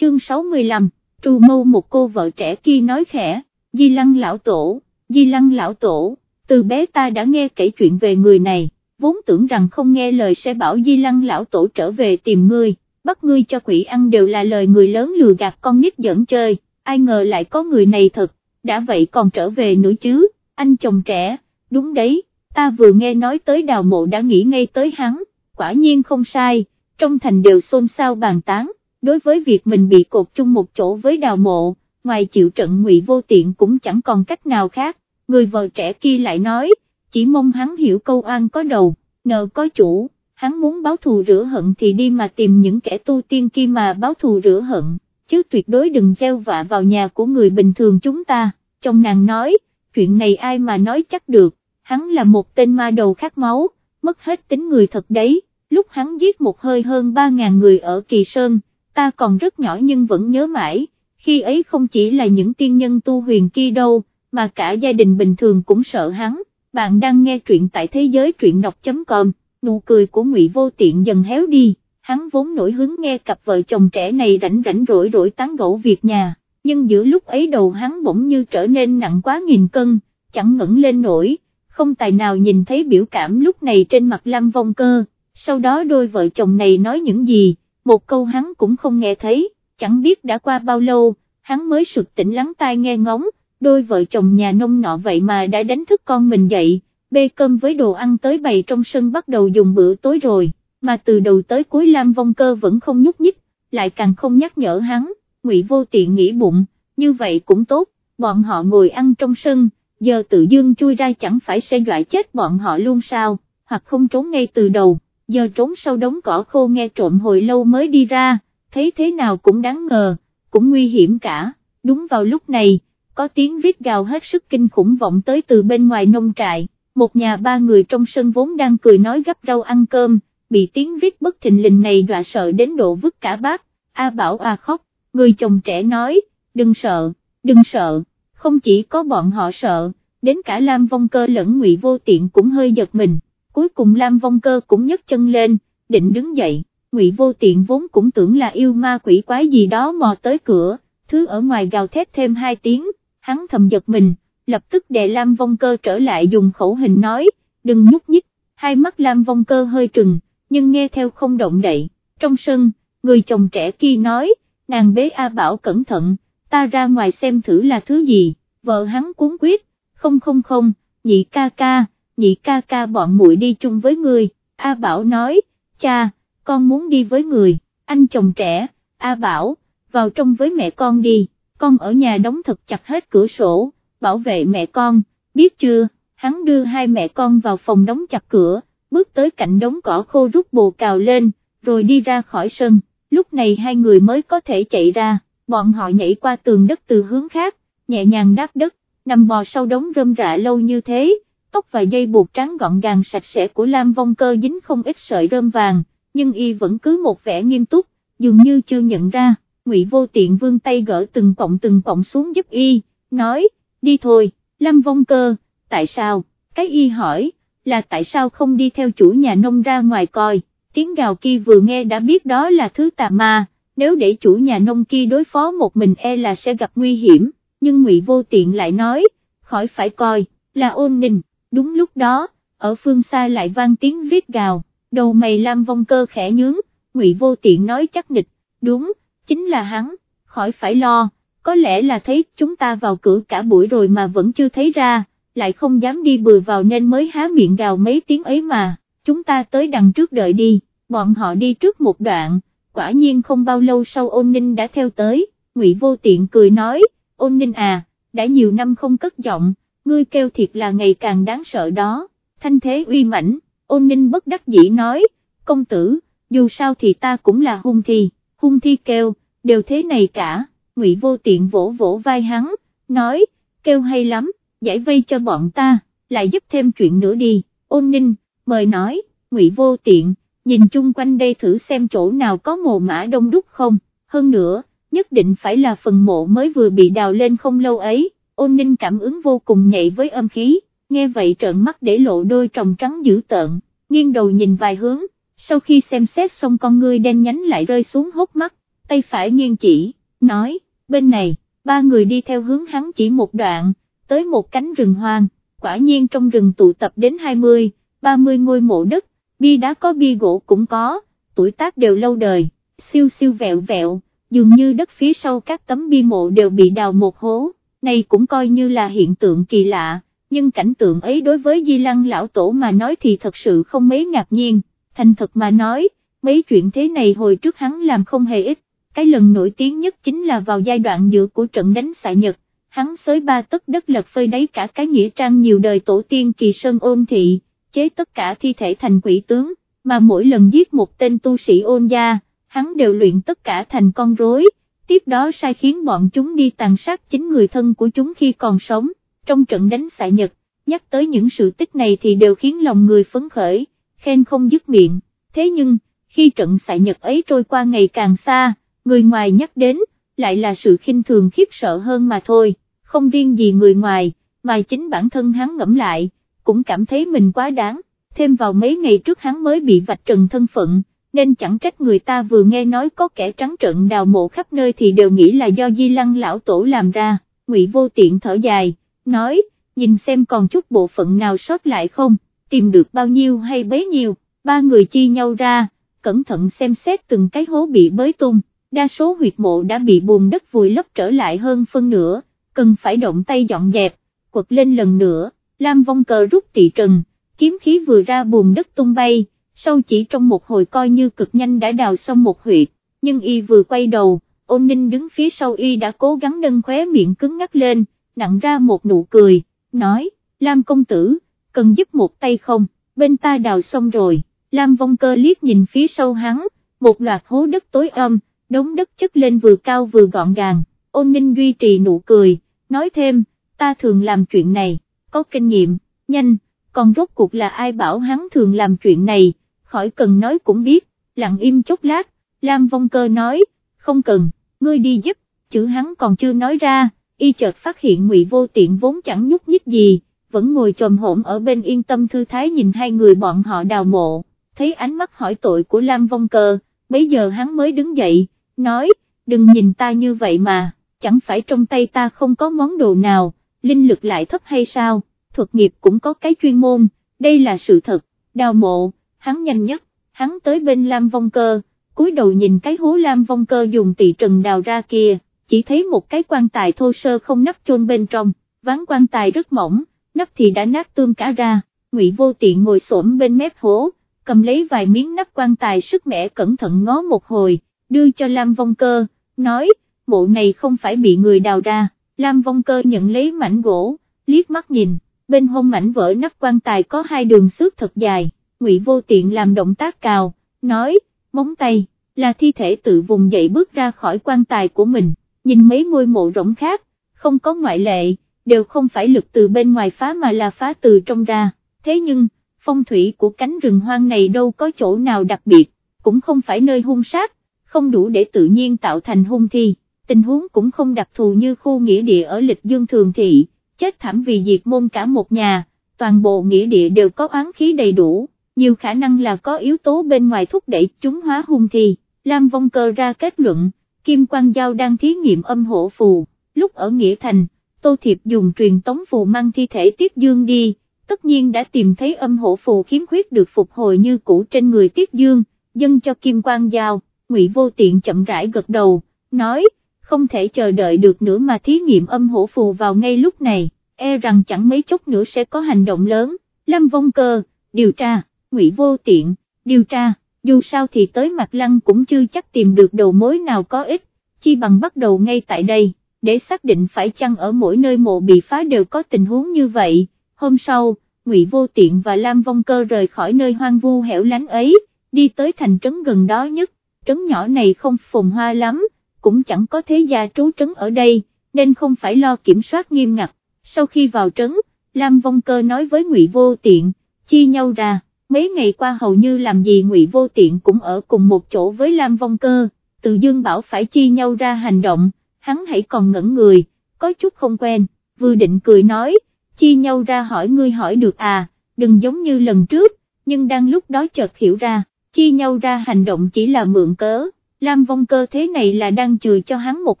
chương 65, trù mâu một cô vợ trẻ kia nói khẽ, Di Lăng lão tổ, Di Lăng lão tổ, từ bé ta đã nghe kể chuyện về người này, vốn tưởng rằng không nghe lời sẽ bảo Di Lăng lão tổ trở về tìm ngươi, bắt ngươi cho quỷ ăn đều là lời người lớn lừa gạt con nít giỡn chơi, ai ngờ lại có người này thật, đã vậy còn trở về nữa chứ, anh chồng trẻ, đúng đấy, ta vừa nghe nói tới đào mộ đã nghĩ ngay tới hắn, quả nhiên không sai, trong thành đều xôn xao bàn tán, đối với việc mình bị cột chung một chỗ với đào mộ, ngoài chịu trận ngụy vô tiện cũng chẳng còn cách nào khác, người vợ trẻ kia lại nói, chỉ mong hắn hiểu câu an có đầu, nợ có chủ, hắn muốn báo thù rửa hận thì đi mà tìm những kẻ tu tiên kia mà báo thù rửa hận, chứ tuyệt đối đừng gieo vạ vào nhà của người bình thường chúng ta, trong nàng nói, chuyện này ai mà nói chắc được, hắn là một tên ma đầu khát máu, mất hết tính người thật đấy, lúc hắn giết một hơi hơn 3.000 người ở Kỳ Sơn, ta còn rất nhỏ nhưng vẫn nhớ mãi, khi ấy không chỉ là những tiên nhân tu huyền kia đâu, mà cả gia đình bình thường cũng sợ hắn, bạn đang nghe truyện tại thế giới truyện đọc.com, nụ cười của ngụy Vô Tiện dần héo đi, hắn vốn nổi hứng nghe cặp vợ chồng trẻ này rảnh rảnh rỗi rỗi tán gẫu việc nhà, nhưng giữa lúc ấy đầu hắn bỗng như trở nên nặng quá nghìn cân, chẳng ngẩng lên nổi, không tài nào nhìn thấy biểu cảm lúc này trên mặt Lam Vong Cơ, sau đó đôi vợ chồng này nói những gì, một câu hắn cũng không nghe thấy, chẳng biết đã qua bao lâu, hắn mới sực tỉnh lắng tai nghe ngóng, đôi vợ chồng nhà nông nọ vậy mà đã đánh thức con mình dậy, bê cơm với đồ ăn tới bày trong sân bắt đầu dùng bữa tối rồi, mà từ đầu tới cuối Lam Vong Cơ vẫn không nhúc nhích, lại càng không nhắc nhở hắn, ngụy vô tiện nghĩ bụng, như vậy cũng tốt, bọn họ ngồi ăn trong sân, giờ tự dương chui ra chẳng phải sẽ dọa chết bọn họ luôn sao, hoặc không trốn ngay từ đầu, giờ trốn sau đống cỏ khô nghe trộm hồi lâu mới đi ra, thấy thế nào cũng đáng ngờ, cũng nguy hiểm cả, đúng vào lúc này, có tiếng rít gào hết sức kinh khủng vọng tới từ bên ngoài nông trại, một nhà ba người trong sân vốn đang cười nói gấp rau ăn cơm, bị tiếng rít bất thình lình này dọa sợ đến độ vứt cả bát, A Bảo A khóc, người chồng trẻ nói, đừng sợ, đừng sợ, không chỉ có bọn họ sợ, đến cả Lam Vong Cơ lẫn Ngụy Vô Tiện cũng hơi giật mình, cuối cùng Lam Vong Cơ cũng nhấc chân lên, định đứng dậy, Ngụy Vô Tiện vốn cũng tưởng là yêu ma quỷ quái gì đó mò tới cửa, thứ ở ngoài gào thét thêm hai tiếng, hắn thầm giật mình, lập tức đè Lam Vong Cơ trở lại dùng khẩu hình nói, đừng nhúc nhích, hai mắt Lam Vong Cơ hơi trừng, nhưng nghe theo không động đậy, trong sân, người chồng trẻ kia nói, nàng bế A Bảo cẩn thận, ta ra ngoài xem thử là thứ gì, vợ hắn cuốn quyết, không không không, nhị ca ca, nhị ca ca bọn muội đi chung với người, A Bảo nói, cha, con muốn đi với người, anh chồng trẻ, A Bảo, vào trong với mẹ con đi, con ở nhà đóng thật chặt hết cửa sổ, bảo vệ mẹ con, biết chưa, hắn đưa hai mẹ con vào phòng đóng chặt cửa, bước tới cạnh đống cỏ khô rút bồ cào lên, rồi đi ra khỏi sân, lúc này hai người mới có thể chạy ra, bọn họ nhảy qua tường đất từ hướng khác, nhẹ nhàng đáp đất, nằm bò sau đống rơm rạ lâu như thế, tóc và dây buộc trắng gọn gàng sạch sẽ của Lam Vong Cơ dính không ít sợi rơm vàng, nhưng y vẫn cứ một vẻ nghiêm túc, dường như chưa nhận ra, Ngụy Vô Tiện vươn tay gỡ từng cọng từng cọng xuống giúp y, nói, đi thôi, Lam Vong Cơ, tại sao, cái y hỏi, là tại sao không đi theo chủ nhà nông ra ngoài coi, tiếng gào kia vừa nghe đã biết đó là thứ tà ma, nếu để chủ nhà nông kia đối phó một mình e là sẽ gặp nguy hiểm, nhưng Ngụy Vô Tiện lại nói, khỏi phải coi, là ôn ninh, đúng lúc đó, ở phương xa lại vang tiếng rít gào, đầu mày Lam Vong Cơ khẽ nhướng, Ngụy Vô Tiện nói chắc nịch, đúng, chính là hắn, khỏi phải lo, có lẽ là thấy chúng ta vào cửa cả buổi rồi mà vẫn chưa thấy ra, lại không dám đi bừa vào nên mới há miệng gào mấy tiếng ấy mà, chúng ta tới đằng trước đợi đi, bọn họ đi trước một đoạn, quả nhiên không bao lâu sau ôn ninh đã theo tới, ngụy vô tiện cười nói, ôn ninh à, đã nhiều năm không cất giọng, ngươi kêu thiệt là ngày càng đáng sợ đó, thanh thế uy mãnh, ôn ninh bất đắc dĩ nói, công tử, dù sao thì ta cũng là hung thi, hung thi kêu, đều thế này cả, ngụy vô tiện vỗ vỗ vai hắn, nói, kêu hay lắm, giải vây cho bọn ta, lại giúp thêm chuyện nữa đi, ôn ninh, mời nói, ngụy vô tiện, nhìn chung quanh đây thử xem chỗ nào có mồ mã đông đúc không, hơn nữa, nhất định phải là phần mộ mới vừa bị đào lên không lâu ấy, ôn ninh cảm ứng vô cùng nhạy với âm khí, nghe vậy trợn mắt để lộ đôi tròng trắng dữ tợn, nghiêng đầu nhìn vài hướng, sau khi xem xét xong con ngươi đen nhánh lại rơi xuống hốc mắt, tay phải nghiêng chỉ, nói, bên này, ba người đi theo hướng hắn chỉ một đoạn, tới một cánh rừng hoang, quả nhiên trong rừng tụ tập đến 20, 30 ngôi mộ đất, bi đá có bi gỗ cũng có, tuổi tác đều lâu đời, siêu siêu vẹo vẹo, dường như đất phía sau các tấm bi mộ đều bị đào một hố, này cũng coi như là hiện tượng kỳ lạ, nhưng cảnh tượng ấy đối với Di Lăng lão tổ mà nói thì thật sự không mấy ngạc nhiên, thành thật mà nói, mấy chuyện thế này hồi trước hắn làm không hề ít, cái lần nổi tiếng nhất chính là vào giai đoạn giữa của trận đánh xạ Nhật, hắn xới ba tất đất lật phơi đáy cả cái nghĩa trang nhiều đời tổ tiên kỳ sơn ôn thị, chế tất cả thi thể thành quỷ tướng, mà mỗi lần giết một tên tu sĩ ôn gia, hắn đều luyện tất cả thành con rối, tiếp đó sai khiến bọn chúng đi tàn sát chính người thân của chúng khi còn sống, trong trận đánh xạ Nhật, nhắc tới những sự tích này thì đều khiến lòng người phấn khởi, khen không dứt miệng, thế nhưng, khi trận xạ Nhật ấy trôi qua ngày càng xa, người ngoài nhắc đến, lại là sự khinh thường khiếp sợ hơn mà thôi, không riêng gì người ngoài, mà chính bản thân hắn ngẫm lại, cũng cảm thấy mình quá đáng, thêm vào mấy ngày trước hắn mới bị vạch trần thân phận, nên chẳng trách người ta vừa nghe nói có kẻ trắng trợn đào mộ khắp nơi thì đều nghĩ là do di lăng lão tổ làm ra, ngụy vô tiện thở dài, nói, nhìn xem còn chút bộ phận nào sót lại không, tìm được bao nhiêu hay bấy nhiêu, ba người chi nhau ra, cẩn thận xem xét từng cái hố bị bới tung, đa số huyệt mộ đã bị bùn đất vùi lấp trở lại hơn phân nửa, cần phải động tay dọn dẹp, quật lên lần nữa, Lam vong cờ rút tị trần, kiếm khí vừa ra bùn đất tung bay, sau chỉ trong một hồi coi như cực nhanh đã đào xong một huyệt, nhưng y vừa quay đầu, ôn ninh đứng phía sau y đã cố gắng nâng khóe miệng cứng ngắc lên, nặng ra một nụ cười, nói, Lam công tử, cần giúp một tay không, bên ta đào xong rồi, Lam vong cơ liếc nhìn phía sau hắn, một loạt hố đất tối âm, đống đất chất lên vừa cao vừa gọn gàng, ôn ninh duy trì nụ cười, nói thêm, ta thường làm chuyện này, có kinh nghiệm, nhanh, còn rốt cuộc là ai bảo hắn thường làm chuyện này, khỏi cần nói cũng biết, lặng im chốc lát, Lam Vong Cơ nói, không cần, ngươi đi giúp, chữ hắn còn chưa nói ra, y chợt phát hiện ngụy vô tiện vốn chẳng nhúc nhích gì, vẫn ngồi trồm hổm ở bên yên tâm thư thái nhìn hai người bọn họ đào mộ, thấy ánh mắt hỏi tội của Lam Vong Cơ, bấy giờ hắn mới đứng dậy, nói, đừng nhìn ta như vậy mà, chẳng phải trong tay ta không có món đồ nào, linh lực lại thấp hay sao, thuật nghiệp cũng có cái chuyên môn, đây là sự thật, đào mộ, hắn nhanh nhất, hắn tới bên Lam Vong Cơ, cúi đầu nhìn cái hố Lam Vong Cơ dùng tỳ trần đào ra kia, chỉ thấy một cái quan tài thô sơ không nắp chôn bên trong, ván quan tài rất mỏng, nắp thì đã nát tương cả ra, Ngụy Vô Tiện ngồi xổm bên mép hố, cầm lấy vài miếng nắp quan tài sức mẻ cẩn thận ngó một hồi, đưa cho Lam Vong Cơ, nói, mộ này không phải bị người đào ra, Lam Vong Cơ nhận lấy mảnh gỗ, liếc mắt nhìn, bên hông mảnh vỡ nắp quan tài có hai đường xước thật dài, Ngụy Vô Tiện làm động tác cào, nói, móng tay, là thi thể tự vùng dậy bước ra khỏi quan tài của mình, nhìn mấy ngôi mộ rỗng khác, không có ngoại lệ, đều không phải lực từ bên ngoài phá mà là phá từ trong ra, thế nhưng, phong thủy của cánh rừng hoang này đâu có chỗ nào đặc biệt, cũng không phải nơi hung sát, không đủ để tự nhiên tạo thành hung thi, tình huống cũng không đặc thù như khu nghĩa địa ở lịch dương thường thị, chết thảm vì diệt môn cả một nhà, toàn bộ nghĩa địa đều có oán khí đầy đủ, nhiều khả năng là có yếu tố bên ngoài thúc đẩy chúng hóa hung thì Lam Vong Cơ ra kết luận, Kim Quang Giao đang thí nghiệm âm hộ phù, lúc ở Nghĩa Thành, Tô Thiệp dùng truyền tống phù mang thi thể Tiết Dương đi, tất nhiên đã tìm thấy âm hộ phù khiếm khuyết được phục hồi như cũ trên người Tiết Dương, dâng cho Kim Quang Giao, Ngụy Vô Tiện chậm rãi gật đầu, nói, không thể chờ đợi được nữa mà thí nghiệm âm hổ phù vào ngay lúc này, e rằng chẳng mấy chốc nữa sẽ có hành động lớn, Lâm Vong Cơ, điều tra, Ngụy Vô Tiện, điều tra, dù sao thì tới mặt lăng cũng chưa chắc tìm được đầu mối nào có ích, chi bằng bắt đầu ngay tại đây, để xác định phải chăng ở mỗi nơi mộ bị phá đều có tình huống như vậy, hôm sau, Ngụy Vô Tiện và Lam Vong Cơ rời khỏi nơi hoang vu hẻo lánh ấy, đi tới thành trấn gần đó nhất, trấn nhỏ này không phồn hoa lắm, cũng chẳng có thế gia trú trấn ở đây, nên không phải lo kiểm soát nghiêm ngặt, sau khi vào trấn, Lam Vong Cơ nói với Ngụy Vô Tiện, chia nhau ra, mấy ngày qua hầu như làm gì Ngụy Vô Tiện cũng ở cùng một chỗ với Lam Vong Cơ, từ dương bảo phải chia nhau ra hành động, hắn hãy còn ngẩn người, có chút không quen, vừa định cười nói, chia nhau ra hỏi ngươi hỏi được à, đừng giống như lần trước, nhưng đang lúc đó chợt hiểu ra, chia nhau ra hành động chỉ là mượn cớ Lam Vong Cơ thế này là đang chừa cho hắn một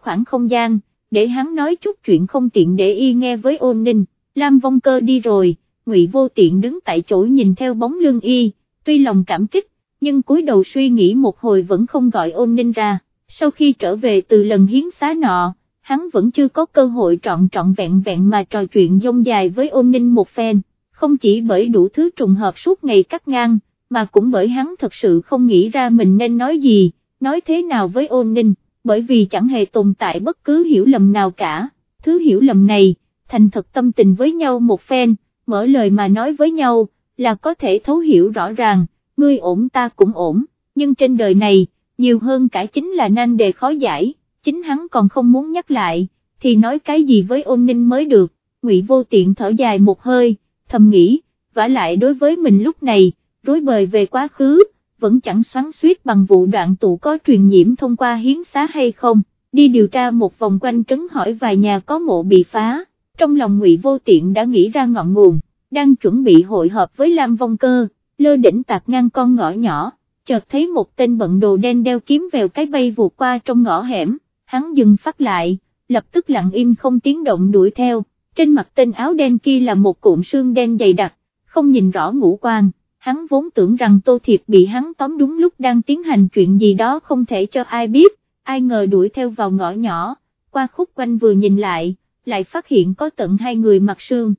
khoảng không gian, để hắn nói chút chuyện không tiện để y nghe với ôn ninh, Lam Vong Cơ đi rồi, Ngụy Vô Tiện đứng tại chỗ nhìn theo bóng lưng y, tuy lòng cảm kích, nhưng cúi đầu suy nghĩ một hồi vẫn không gọi ôn ninh ra, sau khi trở về từ lần hiến xá nọ, hắn vẫn chưa có cơ hội trọn trọn vẹn vẹn mà trò chuyện dông dài với ôn ninh một phen, không chỉ bởi đủ thứ trùng hợp suốt ngày cắt ngang, mà cũng bởi hắn thật sự không nghĩ ra mình nên nói gì, nói thế nào với ôn ninh, bởi vì chẳng hề tồn tại bất cứ hiểu lầm nào cả, thứ hiểu lầm này, thành thật tâm tình với nhau một phen, mở lời mà nói với nhau, là có thể thấu hiểu rõ ràng, ngươi ổn ta cũng ổn, nhưng trên đời này, nhiều hơn cả chính là nan đề khó giải, chính hắn còn không muốn nhắc lại, thì nói cái gì với ôn ninh mới được, ngụy vô tiện thở dài một hơi, thầm nghĩ, vả lại đối với mình lúc này, rối bời về quá khứ, vẫn chẳng xoắn suýt bằng vụ đoạn tụ có truyền nhiễm thông qua hiến xá hay không, đi điều tra một vòng quanh trấn hỏi vài nhà có mộ bị phá, trong lòng ngụy vô tiện đã nghĩ ra ngọn nguồn, đang chuẩn bị hội hợp với Lam Vong Cơ, lơ đỉnh tạc ngang con ngõ nhỏ, chợt thấy một tên bận đồ đen đeo kiếm vèo cái bay vụt qua trong ngõ hẻm, hắn dừng phát lại, lập tức lặng im không tiếng động đuổi theo, trên mặt tên áo đen kia là một cụm xương đen dày đặc, không nhìn rõ ngũ quan hắn vốn tưởng rằng Tô Thiệp bị hắn tóm đúng lúc đang tiến hành chuyện gì đó không thể cho ai biết, ai ngờ đuổi theo vào ngõ nhỏ, qua khúc quanh vừa nhìn lại, lại phát hiện có tận hai người mặc sương.